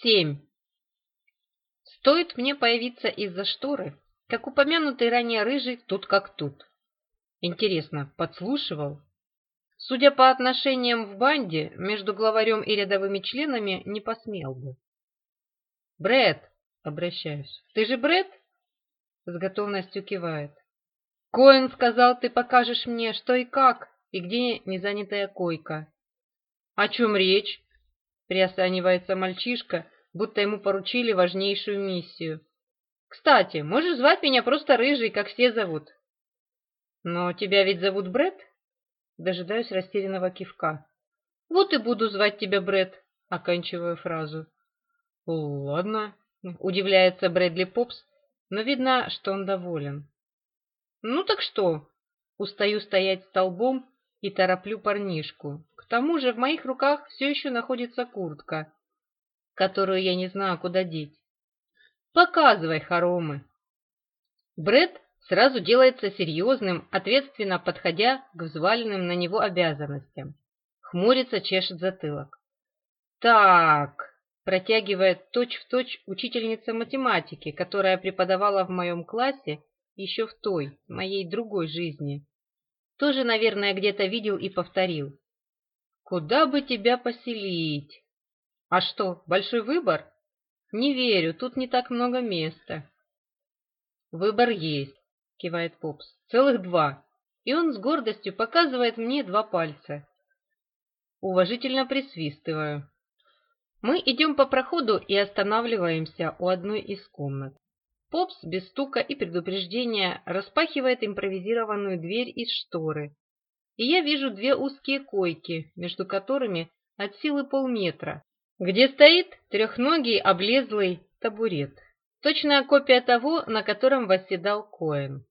Семь. Стоит мне появиться из-за шторы, как упомянутый ранее рыжий тут как тут. Интересно, подслушивал? Судя по отношениям в банде, между главарем и рядовыми членами не посмел бы. Бред, обращаюсь. «Ты же Бред? С готовностью кивает. «Коэн сказал, ты покажешь мне, что и как, и где незанятая койка». «О чем речь?» приосанивается мальчишка, будто ему поручили важнейшую миссию. «Кстати, можешь звать меня просто Рыжий, как все зовут». «Но тебя ведь зовут Бред? Дожидаюсь растерянного кивка. «Вот и буду звать тебя Бред, оканчиваю фразу. «Ладно», — удивляется Брэдли Попс, но видно, что он доволен. «Ну так что?» Устаю стоять столбом и тороплю парнишку. К тому же в моих руках все еще находится куртка, которую я не знаю, куда деть. Показывай хоромы. Бред сразу делается серьезным, ответственно подходя к взваленным на него обязанностям. Хмурится, чешет затылок. Так, протягивает точь-в-точь точь учительница математики, которая преподавала в моем классе еще в той, моей другой жизни. Тоже, наверное, где-то видел и повторил. Куда бы тебя поселить? А что, большой выбор? Не верю, тут не так много места. Выбор есть, кивает Попс. Целых два. И он с гордостью показывает мне два пальца. Уважительно присвистываю. Мы идем по проходу и останавливаемся у одной из комнат. Попс без стука и предупреждения распахивает импровизированную дверь из шторы, и я вижу две узкие койки, между которыми от силы полметра, где стоит трехногий облезлый табурет. Точная копия того, на котором восседал Коэн.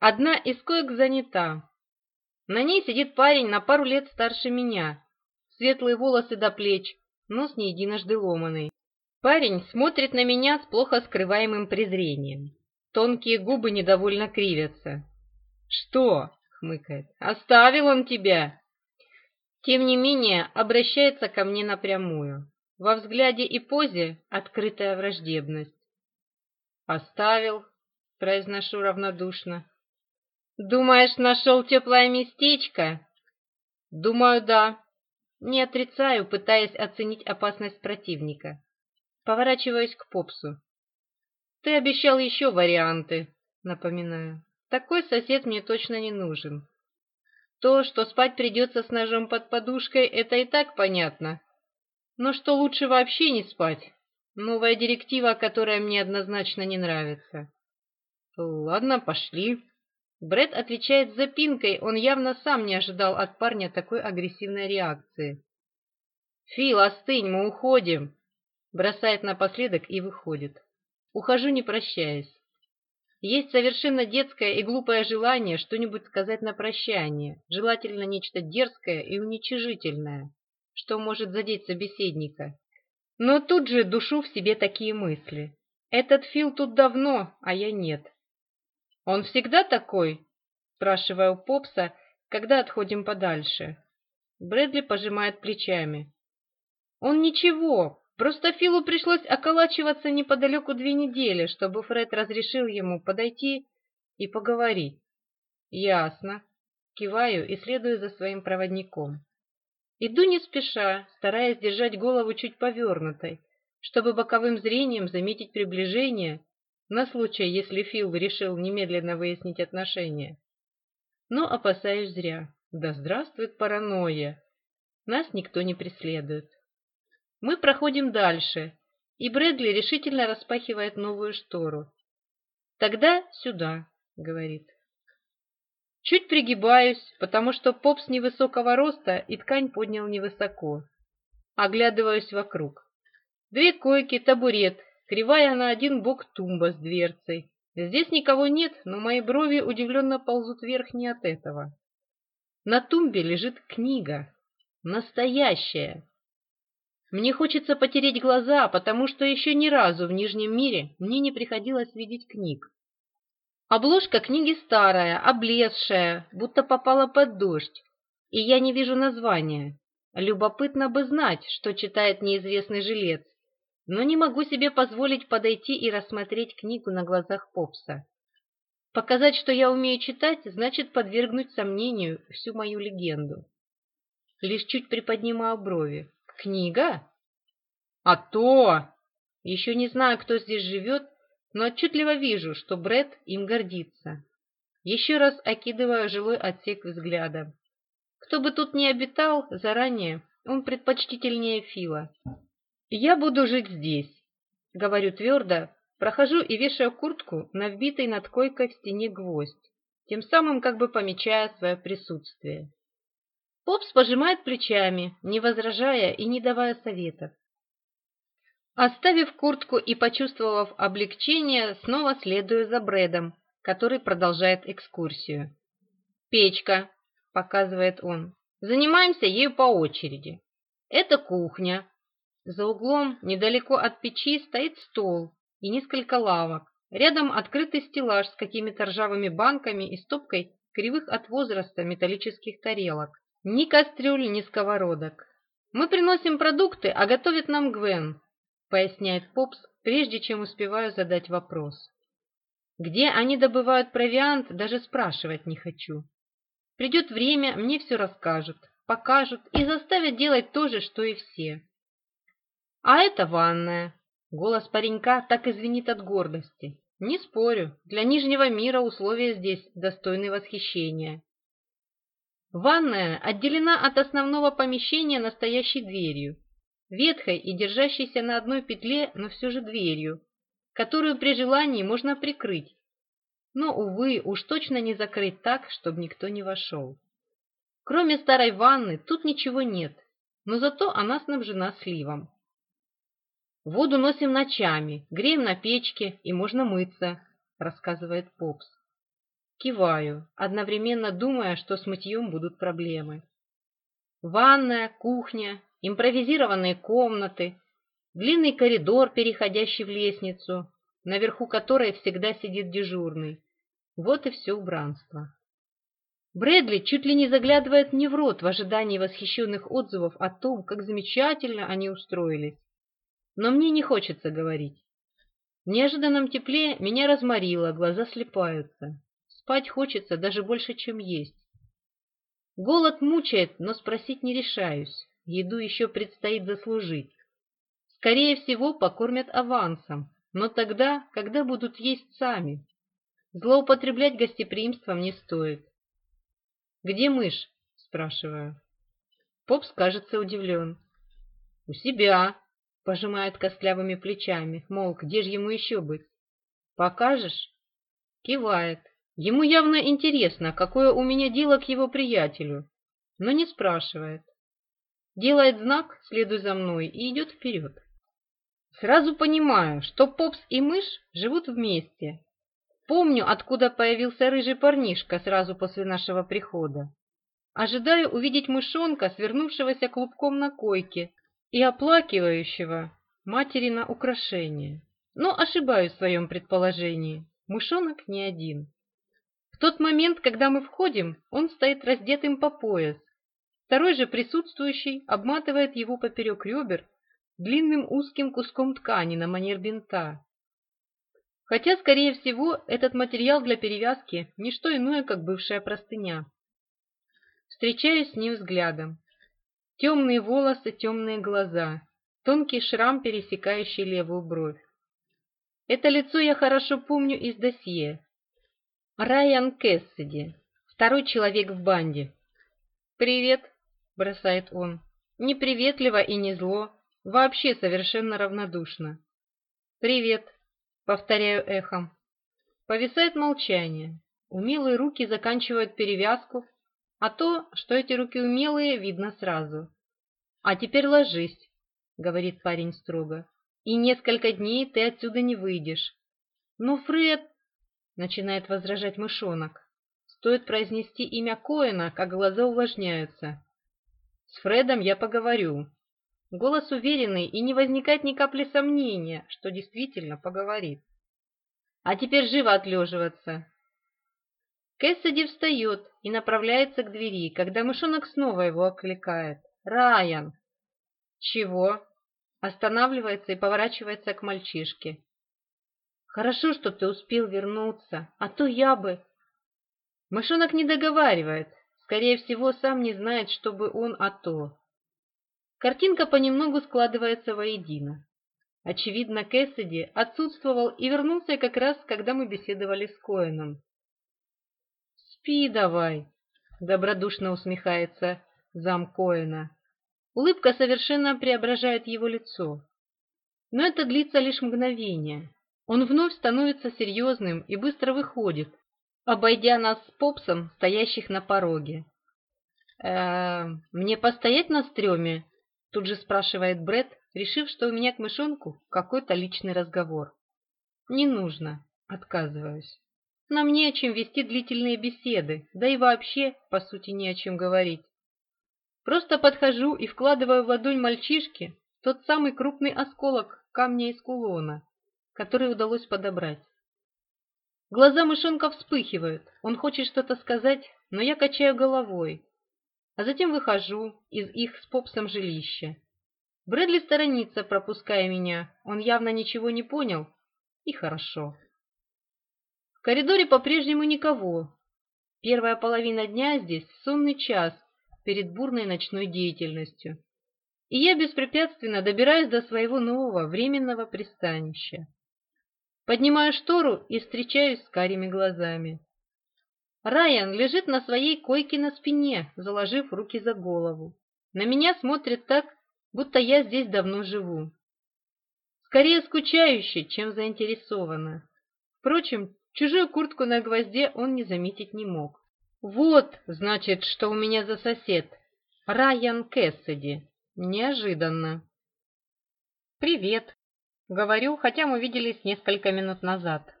Одна из коек занята. На ней сидит парень на пару лет старше меня. Светлые волосы до плеч, нос не единожды ломанный. Парень смотрит на меня с плохо скрываемым презрением. Тонкие губы недовольно кривятся. «Что? хмыкает. «Оставил он тебя!» Тем не менее, обращается ко мне напрямую. Во взгляде и позе открытая враждебность. «Оставил», — произношу равнодушно. «Думаешь, нашел теплое местечко?» «Думаю, да». Не отрицаю, пытаясь оценить опасность противника. Поворачиваюсь к попсу. «Ты обещал еще варианты», — напоминаю. Такой сосед мне точно не нужен. То, что спать придется с ножом под подушкой, это и так понятно. Но что лучше вообще не спать? Новая директива, которая мне однозначно не нравится. Ладно, пошли. Бред отвечает запинкой, он явно сам не ожидал от парня такой агрессивной реакции. «Фил, остынь, мы уходим!» Бросает напоследок и выходит. Ухожу, не прощаясь. Есть совершенно детское и глупое желание что-нибудь сказать на прощание, желательно нечто дерзкое и уничижительное, что может задеть собеседника. Но тут же душу в себе такие мысли. Этот Фил тут давно, а я нет. Он всегда такой? Спрашиваю Попса, когда отходим подальше. Брэдли пожимает плечами. Он ничего, Просто Филу пришлось околачиваться неподалеку две недели, чтобы Фред разрешил ему подойти и поговорить. Ясно. Киваю и следую за своим проводником. Иду не спеша, стараясь держать голову чуть повернутой, чтобы боковым зрением заметить приближение на случай, если Фил решил немедленно выяснить отношения. Но опасаюсь зря. Да здравствует паранойя! Нас никто не преследует. Мы проходим дальше, и Брэдли решительно распахивает новую штору. «Тогда сюда», — говорит. Чуть пригибаюсь, потому что попс невысокого роста и ткань поднял невысоко. Оглядываюсь вокруг. Две койки, табурет, кривая на один бок тумба с дверцей. Здесь никого нет, но мои брови удивленно ползут вверх не от этого. На тумбе лежит книга. Настоящая, мне хочется потереть глаза, потому что еще ни разу в Нижнем мире мне не приходилось видеть книг. Обложка книги старая, облезшая, будто попала под дождь, и я не вижу названия. Любопытно бы знать, что читает неизвестный жилец, но не могу себе позволить подойти и рассмотреть книгу на глазах Попса. Показать, что я умею читать, значит подвергнуть сомнению всю мою легенду. Лишь чуть приподнимаю брови. Книга? А то! Еще не знаю, кто здесь живет, но отчетливо вижу, что Бред им гордится. Еще раз окидываю жилой отсек взглядом. Кто бы тут ни обитал заранее, он предпочтительнее Фила. Я буду жить здесь, говорю твердо, прохожу и вешаю куртку на вбитый над койкой в стене гвоздь, тем самым как бы помечая свое присутствие. Попс пожимает плечами, не возражая и не давая советов. Оставив куртку и почувствовав облегчение, снова следую за Брэдом, который продолжает экскурсию. «Печка», — показывает он, — «занимаемся ею по очереди. Это кухня. За углом, недалеко от печи, стоит стол и несколько лавок. Рядом открытый стеллаж с какими-то ржавыми банками и стопкой кривых от возраста металлических тарелок. Ни кастрюль, ни сковородок. Мы приносим продукты, а готовит нам Гвен, поясняет Попс, прежде чем успеваю задать вопрос. Где они добывают провиант, даже спрашивать не хочу. Придет время, мне все расскажут, покажут и заставят делать то же, что и все. А это ванная. Голос паренька так извинит от гордости. Не спорю, для Нижнего мира условия здесь достойны восхищения. Ванная отделена от основного помещения настоящей дверью, ветхой и держащейся на одной петле, но все же дверью, которую при желании можно прикрыть, но, увы, уж точно не закрыть так, чтобы никто не вошел. Кроме старой ванны тут ничего нет, но зато она снабжена сливом. «Воду носим ночами, греем на печке и можно мыться», — рассказывает Попс. Киваю, одновременно думая, что с мытьем будут проблемы. Ванная, кухня, импровизированные комнаты, длинный коридор, переходящий в лестницу, наверху которой всегда сидит дежурный. Вот и все убранство. Брэдли чуть ли не заглядывает мне в рот в ожидании восхищенных отзывов о том, как замечательно они устроились. Но мне не хочется говорить. В неожиданном тепле меня разморило, глаза слепаются. Спать хочется даже больше, чем есть. Голод мучает, но спросить не решаюсь. Еду еще предстоит заслужить. Скорее всего, покормят авансом, но тогда, когда будут есть сами. Злоупотреблять гостеприимством не стоит. «Где мышь?» – спрашиваю. Попс, кажется, удивлен. «У себя», – пожимает костлявыми плечами, мол, где же ему еще быть? «Покажешь?» – кивает. Ему явно интересно, какое у меня дело к его приятелю, но не спрашивает. Делает знак «следуй за мной» и идет вперед. Сразу понимаю, что Попс и мышь живут вместе. Помню, откуда появился рыжий парнишка сразу после нашего прихода. Ожидаю увидеть мышонка, свернувшегося клубком на койке и оплакивающего матери на украшение. Но ошибаюсь в своем предположении. Мышонок не один тот момент, когда мы входим, он стоит раздетым по пояс. Второй же присутствующий обматывает его поперек ребер длинным узким куском ткани на манер бинта. Хотя, скорее всего, этот материал для перевязки – не что иное, как бывшая простыня. Встречаюсь с ним взглядом. Темные волосы, темные глаза, тонкий шрам, пересекающий левую бровь. Это лицо я хорошо помню из досье, Райан Кэссиди, второй человек в банде. «Привет», — бросает он, — неприветливо и не зло, вообще совершенно равнодушно. «Привет», — повторяю эхом. Повисает молчание. Умелые руки заканчивают перевязку, а то, что эти руки умелые, видно сразу. «А теперь ложись», — говорит парень строго, — «и несколько дней ты отсюда не выйдешь». Ну, Фред...» — начинает возражать мышонок. «Стоит произнести имя Коэна, как глаза увлажняются. С Фредом я поговорю». Голос уверенный, и не возникает ни капли сомнения, что действительно поговорит. «А теперь живо отлеживаться!» Кэссиди встает и направляется к двери, когда мышонок снова его окликает. «Райан!» «Чего?» Останавливается и поворачивается к мальчишке. Хорошо, что ты успел вернуться, а то я бы Мышонок не договаривает, скорее всего, сам не знает, что бы он а то. Картинка понемногу складывается воедино. Очевидно, Кэссиди отсутствовал и вернулся как раз, когда мы беседовали с Коэном. «Спи давай», — добродушно усмехается зам Коэна. Улыбка совершенно преображает его лицо. Но это длится лишь мгновение он вновь становится серьезным и быстро выходит, обойдя нас с Попсом, стоящих на пороге. «Э, -э мне постоять на стреме?» — тут же спрашивает Бред, решив, что у меня к мышонку какой-то личный разговор. «Не нужно», — отказываюсь. «Нам не о чем вести длительные беседы, да и вообще, по сути, не о чем говорить. Просто подхожу и вкладываю в ладонь мальчишки тот самый крупный осколок камня из кулона, которые удалось подобрать. Глаза мышонка вспыхивают, он хочет что-то сказать, но я качаю головой, а затем выхожу из их с Попсом жилища. Брэдли сторонится, пропуская меня, он явно ничего не понял, и хорошо. В коридоре по-прежнему никого. Первая половина дня здесь сонный час перед бурной ночной деятельностью и я беспрепятственно добираюсь до своего нового временного пристанища. Поднимаю штору и встречаюсь с карими глазами. Райан лежит на своей койке на спине, заложив руки за голову. На меня смотрит так, будто я здесь давно живу. Скорее скучающе, чем заинтересованно. Впрочем, чужую куртку на гвозде он не заметить не мог. Вот, значит, что у меня за сосед. Райан Кэссиди. Неожиданно. «Привет!» Говорю, хотя мы виделись несколько минут назад.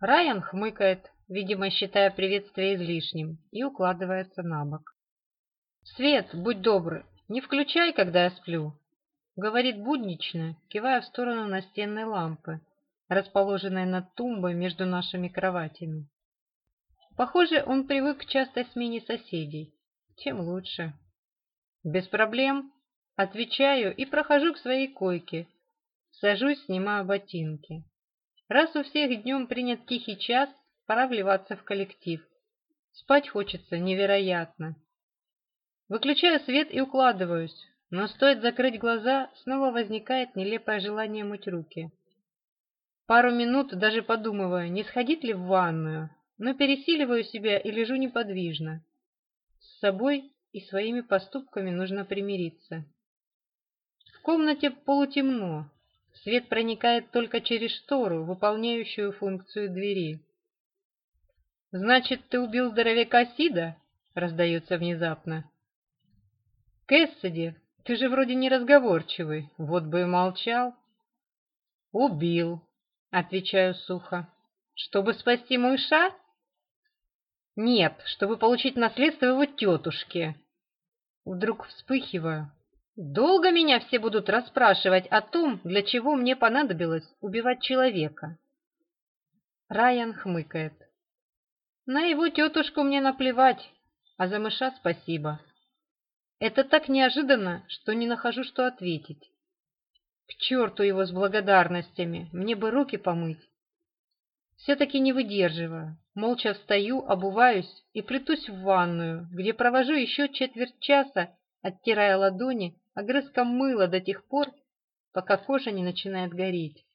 Райан хмыкает, видимо, считая приветствие излишним, и укладывается на бок. «Свет, будь добр, не включай, когда я сплю», — говорит буднично, кивая в сторону настенной лампы, расположенной над тумбой между нашими кроватями. Похоже, он привык к частой смене соседей. Чем лучше. «Без проблем», — отвечаю и прохожу к своей койке, Сажусь, снимаю ботинки. Раз у всех днем принят тихий час, пора вливаться в коллектив. Спать хочется невероятно. Выключаю свет и укладываюсь, но стоит закрыть глаза, снова возникает нелепое желание мыть руки. Пару минут даже подумываю, не сходить ли в ванную, но пересиливаю себя и лежу неподвижно. С собой и своими поступками нужно примириться. В комнате полутемно, Свет проникает только через штору, выполняющую функцию двери. «Значит, ты убил здоровяка Сида?» — раздается внезапно. «Кэссиди, ты же вроде неразговорчивый, вот бы и молчал». «Убил», — отвечаю сухо. «Чтобы спасти мыша?» «Нет, чтобы получить наследство его тетушки». Вдруг вспыхиваю, Долго меня все будут расспрашивать о том, для чего мне понадобилось убивать человека. Райан хмыкает. На его тетушку мне наплевать, а за мыша спасибо. Это так неожиданно, что не нахожу, что ответить. К черту его с благодарностями, мне бы руки помыть. Все-таки не выдерживаю, молча встаю, обуваюсь и плетусь в ванную, где провожу еще четверть часа, оттирая ладони Огрызком мыла до тех пор, пока кожа не начинает гореть.